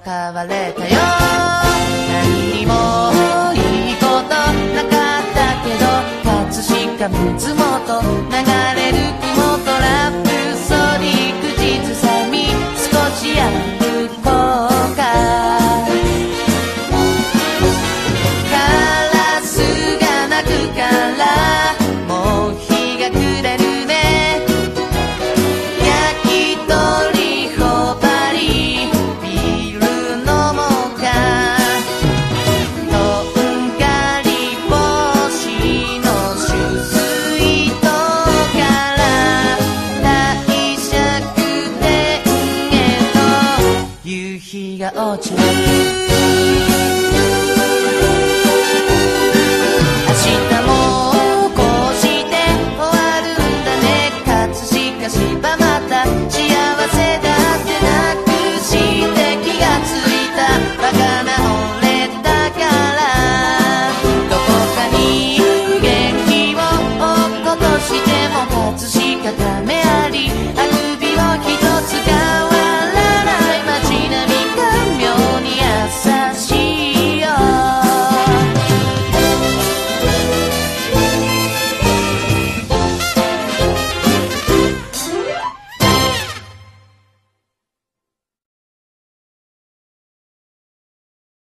からかわれたよ。何にもいいことなかったけど葛飾水元流れる雲とラップソディック実さみ少し歩こうかカラスが鳴くからあが落ちる。明日もこうして終わるんだね。葛飾柴又